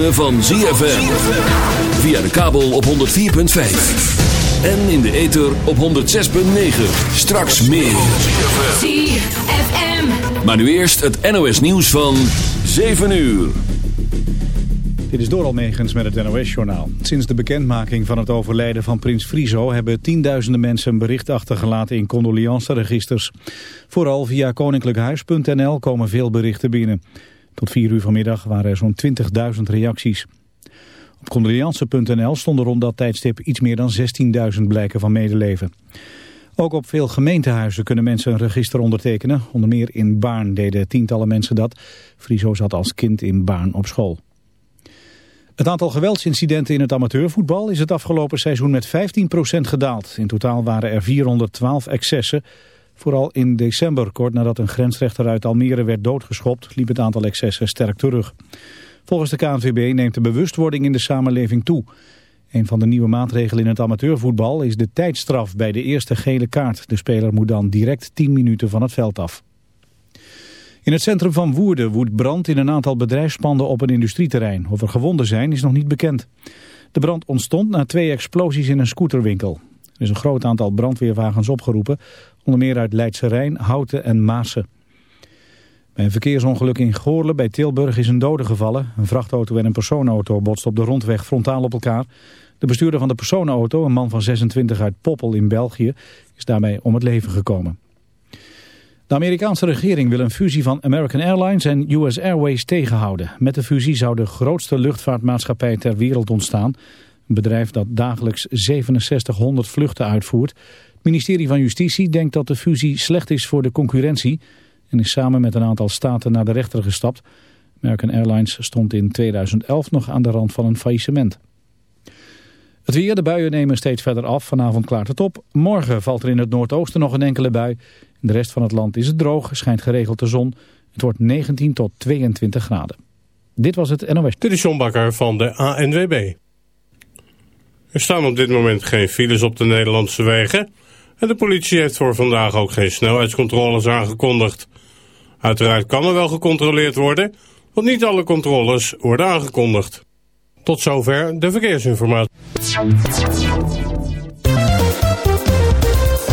ritme van ZFM. Via de kabel op 104.5. En in de ether op 106.9. Straks meer. ZFM. Maar nu eerst het NOS nieuws van 7 uur. Dit is Doral Megens met het NOS-journaal. Sinds de bekendmaking van het overlijden van prins Friso... hebben tienduizenden mensen een bericht achtergelaten in condoleanceregisters. Vooral via koninklijkhuis.nl komen veel berichten binnen. Tot vier uur vanmiddag waren er zo'n 20.000 reacties. Op condoleance.nl stonden rond dat tijdstip iets meer dan 16.000 blijken van medeleven. Ook op veel gemeentehuizen kunnen mensen een register ondertekenen. Onder meer in Baarn deden tientallen mensen dat. Friso zat als kind in Baarn op school. Het aantal geweldsincidenten in het amateurvoetbal is het afgelopen seizoen met 15% gedaald. In totaal waren er 412 excessen. Vooral in december, kort nadat een grensrechter uit Almere werd doodgeschopt, liep het aantal excessen sterk terug. Volgens de KNVB neemt de bewustwording in de samenleving toe. Een van de nieuwe maatregelen in het amateurvoetbal is de tijdstraf bij de eerste gele kaart. De speler moet dan direct 10 minuten van het veld af. In het centrum van Woerden woedt brand in een aantal bedrijfspanden op een industrieterrein. Of er gewonden zijn is nog niet bekend. De brand ontstond na twee explosies in een scooterwinkel. Er is een groot aantal brandweerwagens opgeroepen, onder meer uit Leidse Rijn, Houten en Maassen. Bij een verkeersongeluk in Goorle bij Tilburg is een dode gevallen. Een vrachtauto en een personenauto botsten op de rondweg frontaal op elkaar. De bestuurder van de personenauto, een man van 26 uit Poppel in België, is daarbij om het leven gekomen. De Amerikaanse regering wil een fusie van American Airlines en US Airways tegenhouden. Met de fusie zou de grootste luchtvaartmaatschappij ter wereld ontstaan. Een bedrijf dat dagelijks 6700 vluchten uitvoert. Het ministerie van Justitie denkt dat de fusie slecht is voor de concurrentie... en is samen met een aantal staten naar de rechter gestapt. American Airlines stond in 2011 nog aan de rand van een faillissement. Het weer, de buien nemen steeds verder af. Vanavond klaart het op. Morgen valt er in het noordoosten nog een enkele bui. In de rest van het land is het droog, schijnt geregeld de zon. Het wordt 19 tot 22 graden. Dit was het NOS. Dit is John Bakker van de ANWB. Er staan op dit moment geen files op de Nederlandse wegen. En de politie heeft voor vandaag ook geen snelheidscontroles aangekondigd. Uiteraard kan er wel gecontroleerd worden, want niet alle controles worden aangekondigd. Tot zover de verkeersinformatie.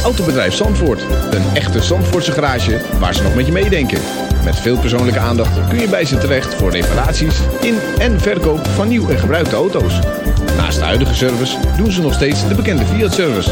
Autobedrijf Zandvoort. Een echte Zandvoortse garage waar ze nog met je meedenken. Met veel persoonlijke aandacht kun je bij ze terecht voor reparaties in en verkoop van nieuw en gebruikte auto's. Naast de huidige service doen ze nog steeds de bekende Fiat-service.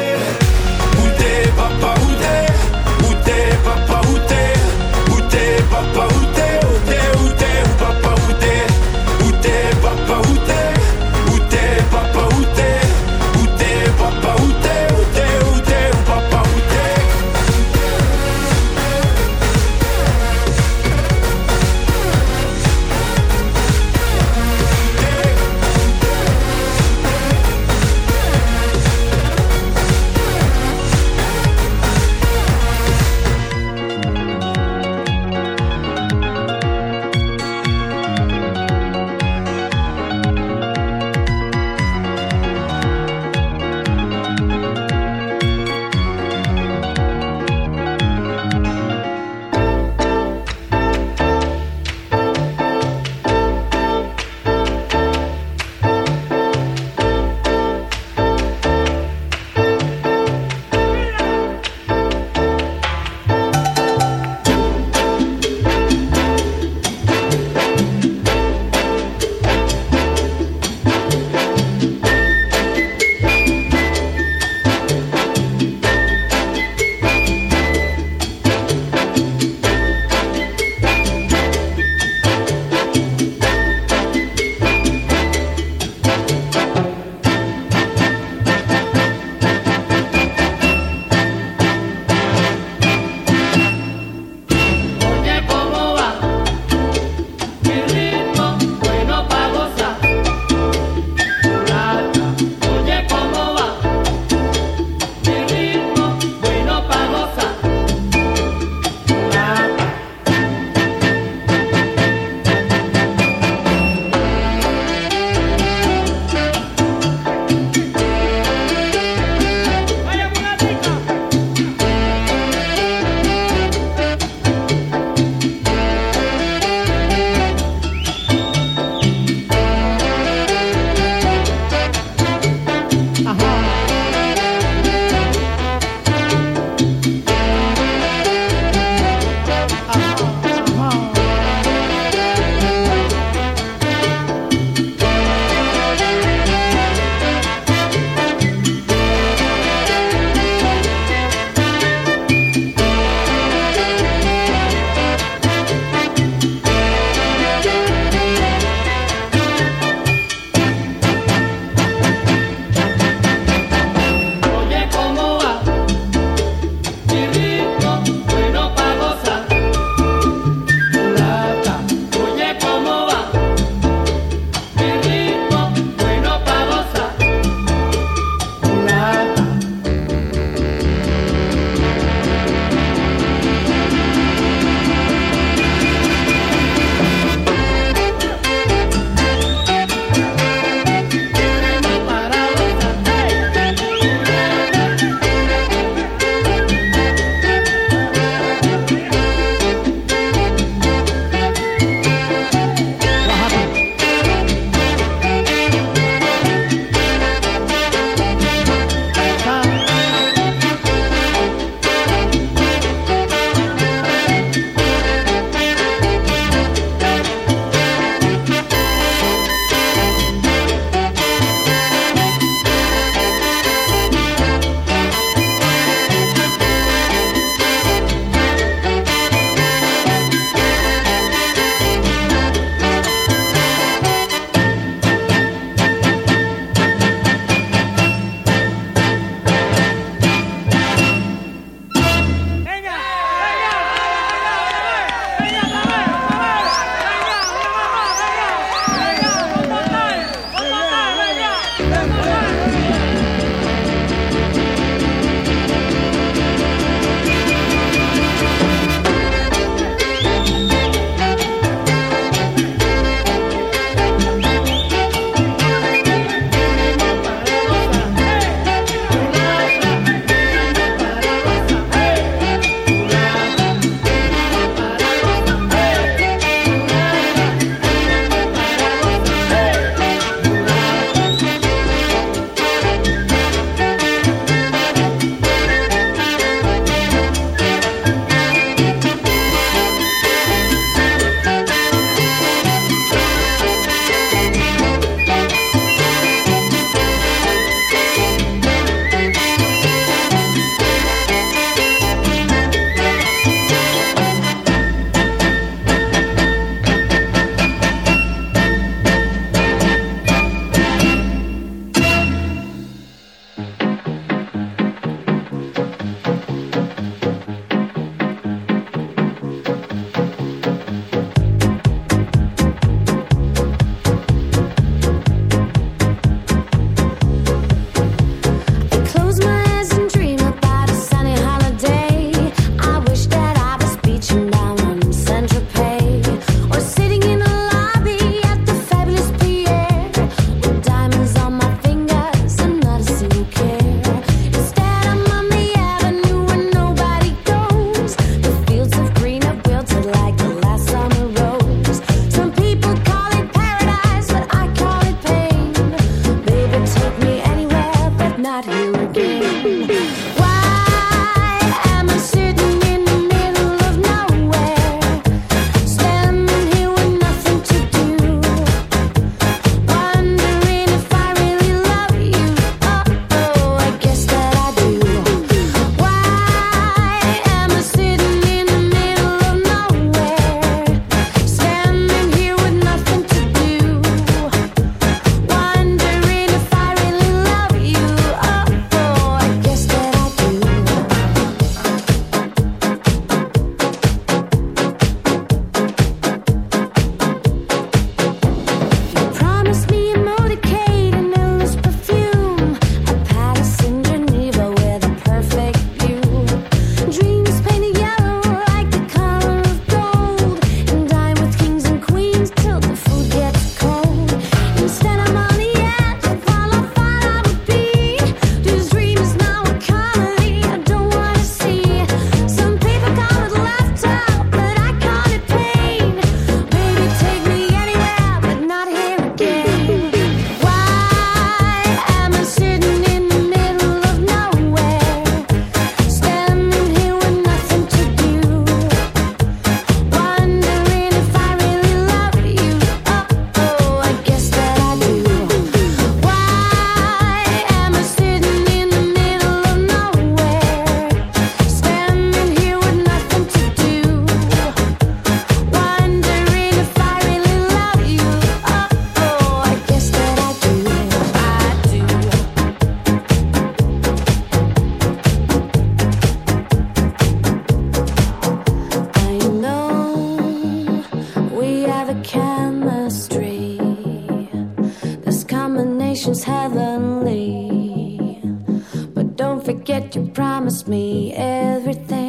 forget you promised me everything.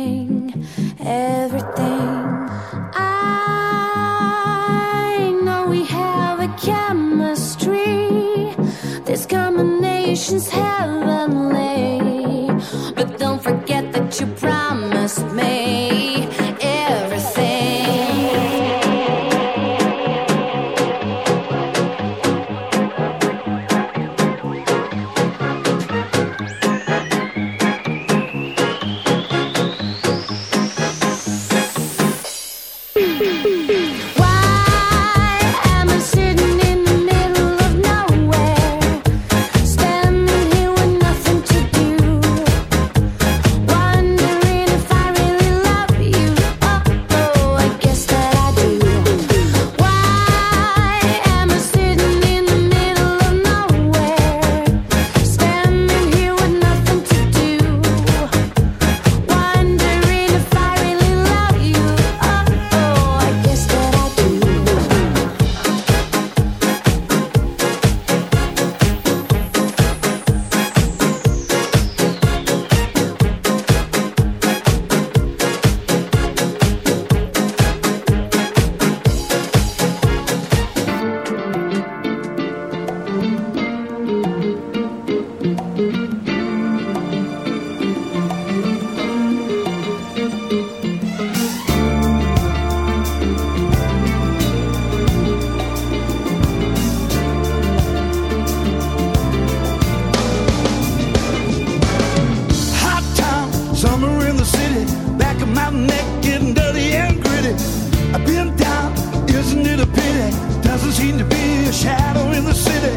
I've been down, isn't it a pity? Doesn't seem to be a shadow in the city.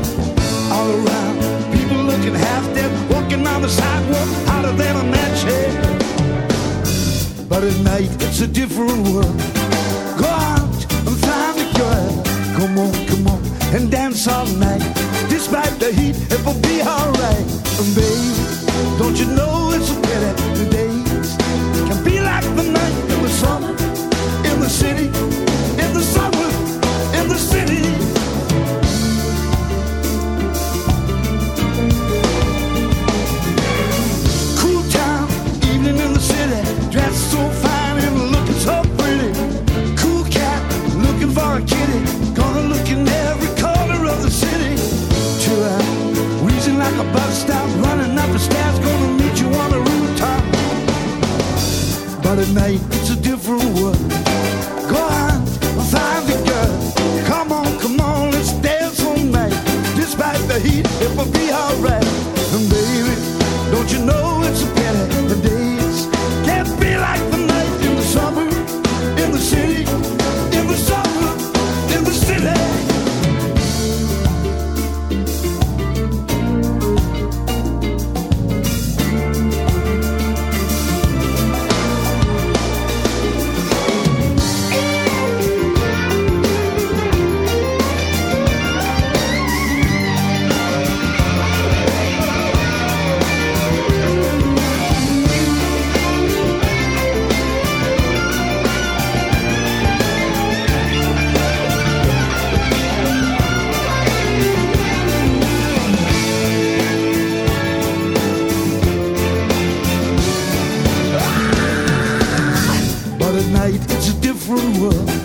All around, people looking half dead, walking on the sidewalk, hotter than a match. But at night, it's a different world. Go out and find a girl. Come on, come on, and dance all night. Despite the heat, it will be alright. And babe, don't you know it's a pity? The days can be like the night. night. different world.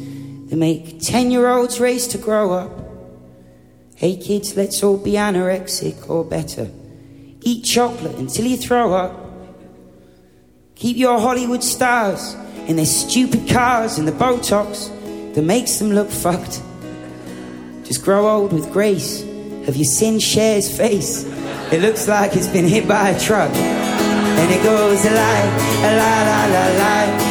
that make 10 year olds race to grow up. Hey kids, let's all be anorexic or better. Eat chocolate until you throw up. Keep your Hollywood stars in their stupid cars and the Botox that makes them look fucked. Just grow old with grace. Have you seen Cher's face? It looks like it's been hit by a truck. And it goes a la la la la,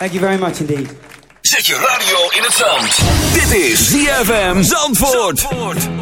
Thank you very much indeed. Zet je radio in het zand. Dit is ZFM Zandvoort. little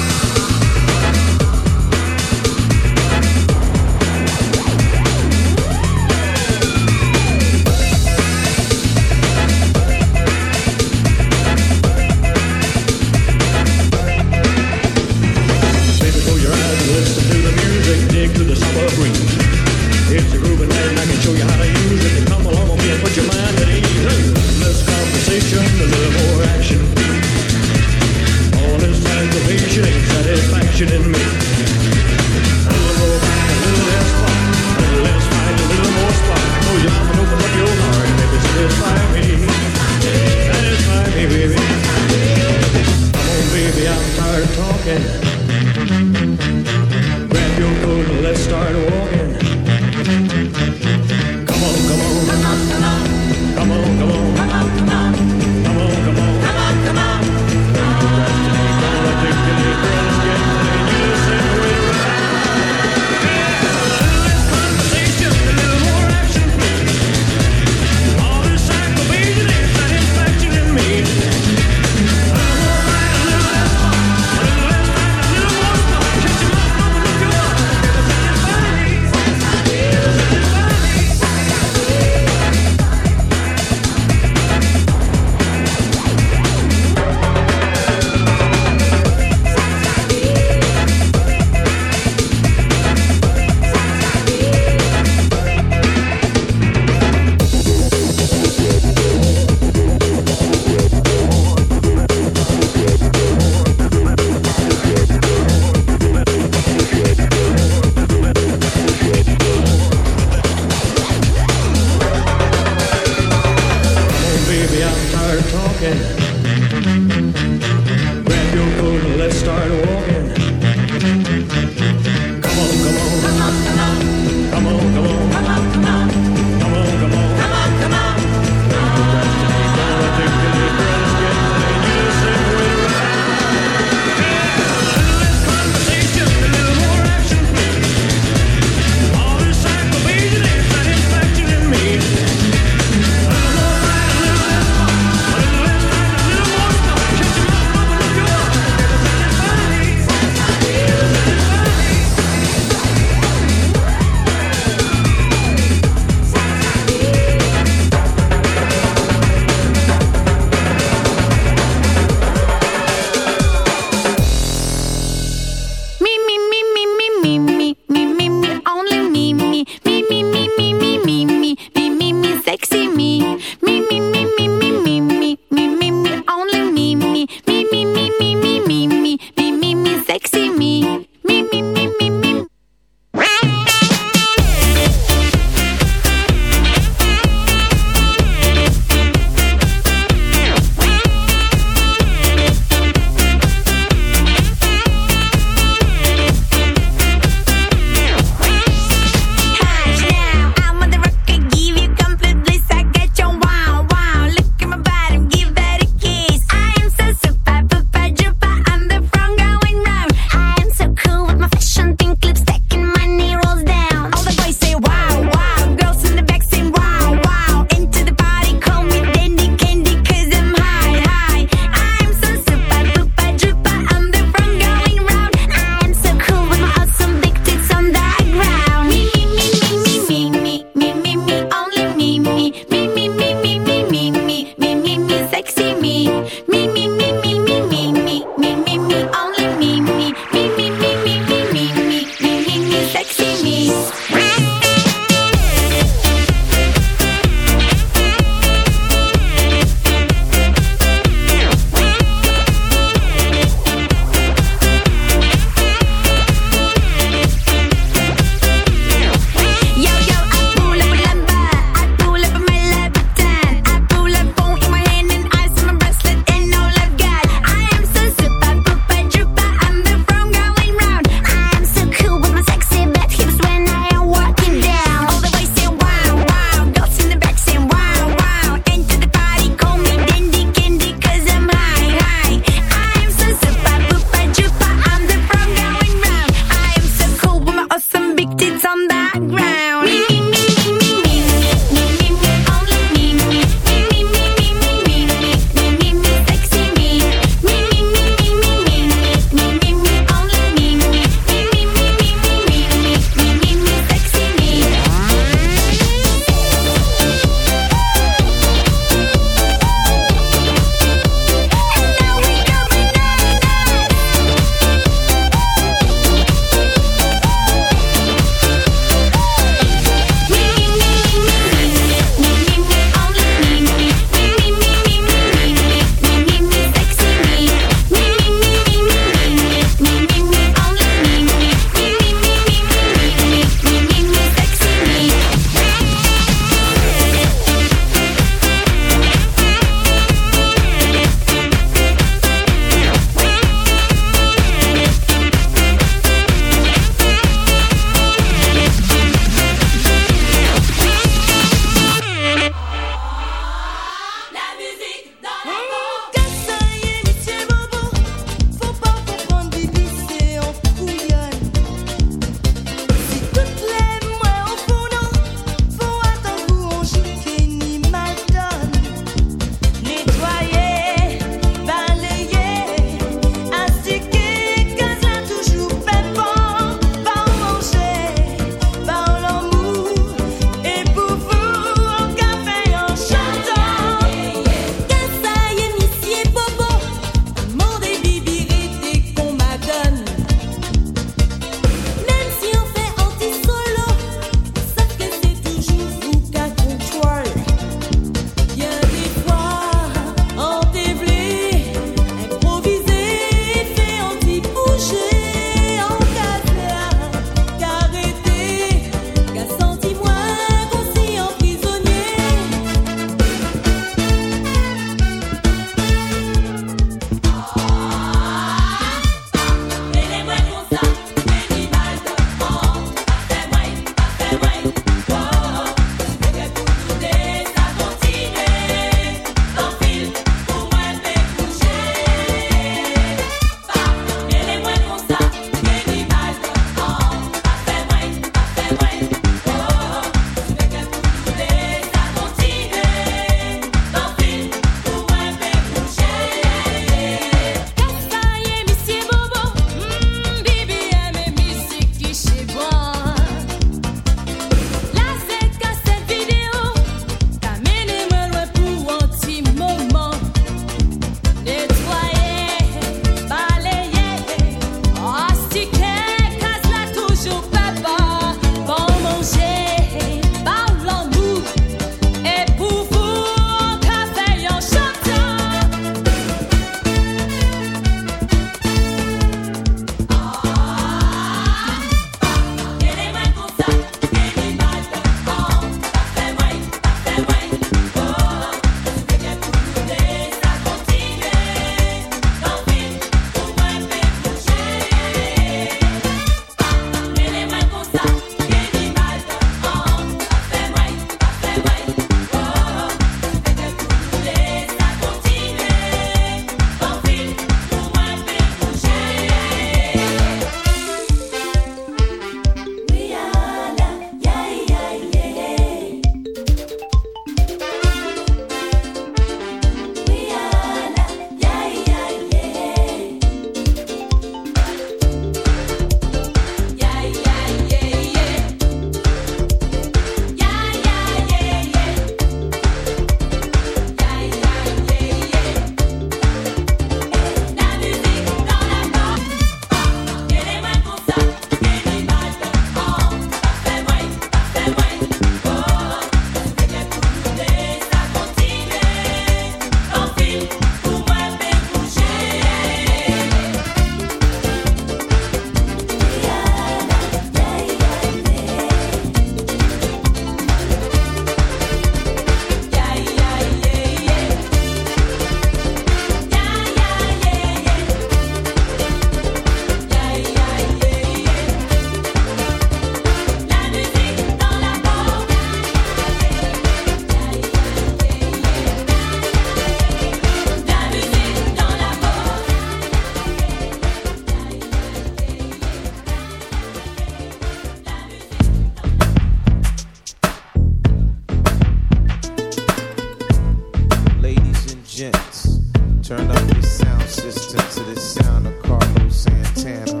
Turn up the sound system to the sound of Carlos Santana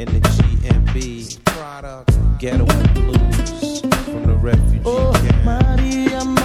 in the G&B. Ghetto blues from the refugee oh, camp. Maria.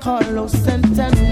Carlos Santana.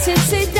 since it